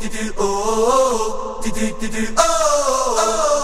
do do oh do do do do oh.